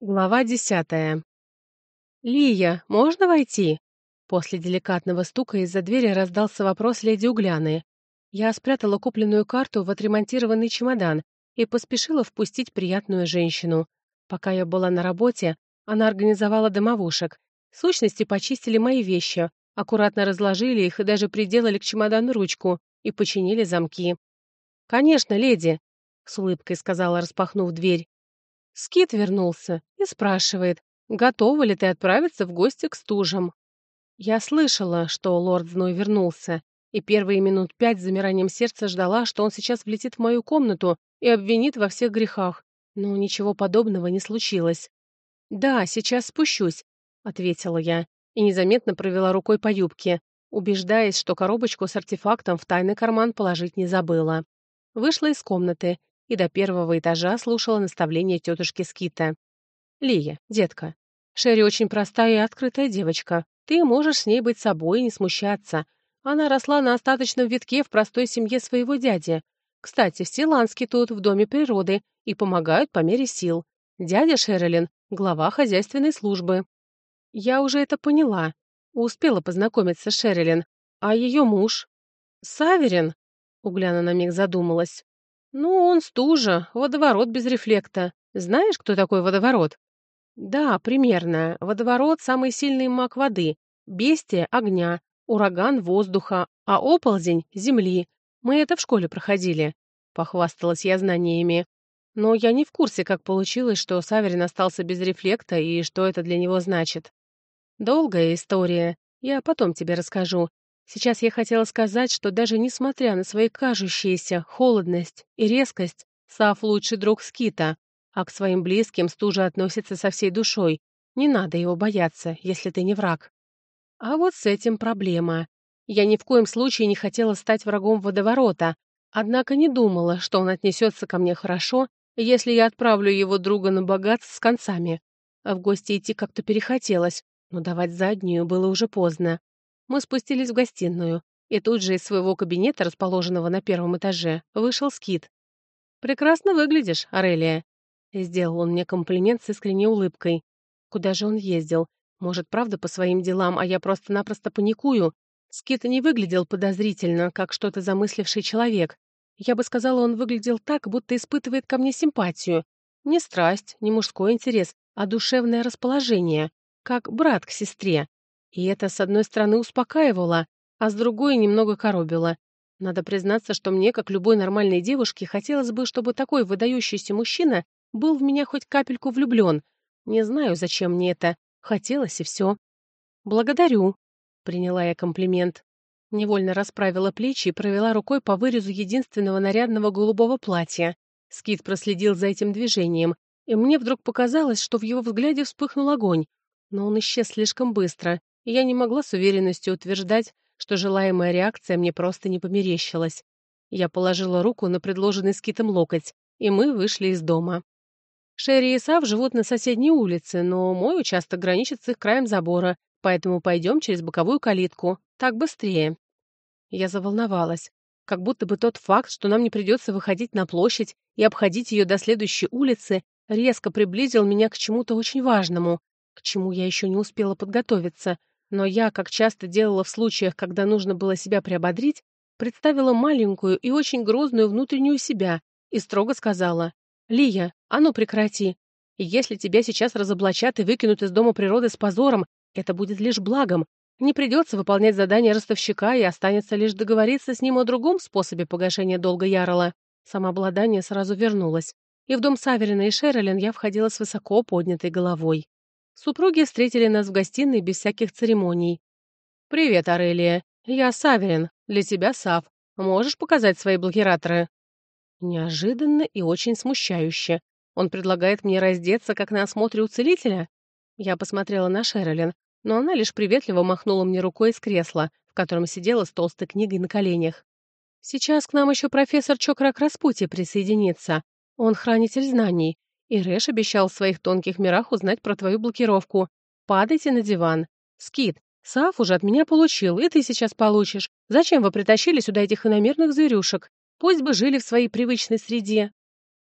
Глава десятая. «Лия, можно войти?» После деликатного стука из-за двери раздался вопрос леди Угляны. Я спрятала купленную карту в отремонтированный чемодан и поспешила впустить приятную женщину. Пока я была на работе, она организовала домовушек. Сущности, почистили мои вещи, аккуратно разложили их и даже приделали к чемодану ручку и починили замки. «Конечно, леди», — с улыбкой сказала, распахнув дверь. Скит вернулся и спрашивает, готова ли ты отправиться в гости к стужам. Я слышала, что лорд Зной вернулся, и первые минут пять с замиранием сердца ждала, что он сейчас влетит в мою комнату и обвинит во всех грехах, но ничего подобного не случилось. «Да, сейчас спущусь», — ответила я, и незаметно провела рукой по юбке, убеждаясь, что коробочку с артефактом в тайный карман положить не забыла. Вышла из комнаты и до первого этажа слушала наставления тетушки Скита. «Лия, детка, Шерри очень простая и открытая девочка. Ты можешь с ней быть собой и не смущаться. Она росла на остаточном витке в простой семье своего дяди. Кстати, все лански тут, в Доме природы, и помогают по мере сил. Дядя Шерлин — глава хозяйственной службы. Я уже это поняла. Успела познакомиться с Шерлин. А ее муж? Саверин? Угляна на миг задумалась. «Ну, он стужа, водоворот без рефлекта. Знаешь, кто такой водоворот?» «Да, примерно. Водоворот — самый сильный маг воды, бестия — огня, ураган — воздуха, а оползень — земли. Мы это в школе проходили», — похвасталась я знаниями. «Но я не в курсе, как получилось, что Саверин остался без рефлекта и что это для него значит. Долгая история. Я потом тебе расскажу. Сейчас я хотела сказать, что даже несмотря на свои кажущиеся холодность и резкость, Сав лучший друг Скита, а к своим близким стужа относится со всей душой. Не надо его бояться, если ты не враг. А вот с этим проблема. Я ни в коем случае не хотела стать врагом водоворота, однако не думала, что он отнесется ко мне хорошо, если я отправлю его друга на богатство с концами. А в гости идти как-то перехотелось, но давать заднюю было уже поздно. Мы спустились в гостиную, и тут же из своего кабинета, расположенного на первом этаже, вышел Скит. «Прекрасно выглядишь, Арелия», — сделал он мне комплимент с искренней улыбкой. «Куда же он ездил? Может, правда, по своим делам, а я просто-напросто паникую?» Скит не выглядел подозрительно, как что-то замысливший человек. Я бы сказала, он выглядел так, будто испытывает ко мне симпатию. Не страсть, не мужской интерес, а душевное расположение, как брат к сестре. И это, с одной стороны, успокаивало, а с другой немного коробило. Надо признаться, что мне, как любой нормальной девушке, хотелось бы, чтобы такой выдающийся мужчина был в меня хоть капельку влюблен. Не знаю, зачем мне это. Хотелось, и все. «Благодарю», — приняла я комплимент. Невольно расправила плечи и провела рукой по вырезу единственного нарядного голубого платья. Скит проследил за этим движением, и мне вдруг показалось, что в его взгляде вспыхнул огонь. Но он исчез слишком быстро, и я не могла с уверенностью утверждать, что желаемая реакция мне просто не померещилась. Я положила руку на предложенный скитом локоть, и мы вышли из дома. Шерри и Сав живут на соседней улице, но мой участок граничит с их краем забора, поэтому пойдем через боковую калитку. Так быстрее. Я заволновалась. Как будто бы тот факт, что нам не придется выходить на площадь и обходить ее до следующей улицы, резко приблизил меня к чему-то очень важному, к чему я еще не успела подготовиться. Но я, как часто делала в случаях, когда нужно было себя приободрить, представила маленькую и очень грозную внутреннюю себя и строго сказала, «Лия, а ну прекрати. Если тебя сейчас разоблачат и выкинут из Дома природы с позором, это будет лишь благом. Не придется выполнять задание ростовщика и останется лишь договориться с ним о другом способе погашения долга Ярла». Самообладание сразу вернулось, и в дом Саверина и Шерлин я входила с высоко поднятой головой. Супруги встретили нас в гостиной без всяких церемоний. «Привет, Арелия. Я Саверин. Для тебя Сав. Можешь показать свои блокираторы?» Неожиданно и очень смущающе. Он предлагает мне раздеться, как на осмотре у целителя? Я посмотрела на Шерлин, но она лишь приветливо махнула мне рукой из кресла, в котором сидела с толстой книгой на коленях. «Сейчас к нам еще профессор Чокрак Распути присоединится. Он хранитель знаний. И Рэш обещал в своих тонких мирах узнать про твою блокировку. Падайте на диван. Скит, Саф уже от меня получил, и ты сейчас получишь. Зачем вы притащили сюда этих иномерных зверюшек? Пусть бы жили в своей привычной среде.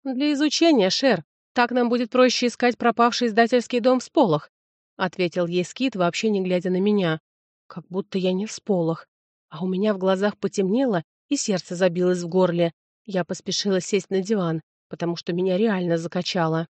Для изучения, Шер, Так нам будет проще искать пропавший издательский дом в Сполох», ответил ей Скит, вообще не глядя на меня. Как будто я не в Сполох. А у меня в глазах потемнело, и сердце забилось в горле. Я поспешила сесть на диван, потому что меня реально закачало.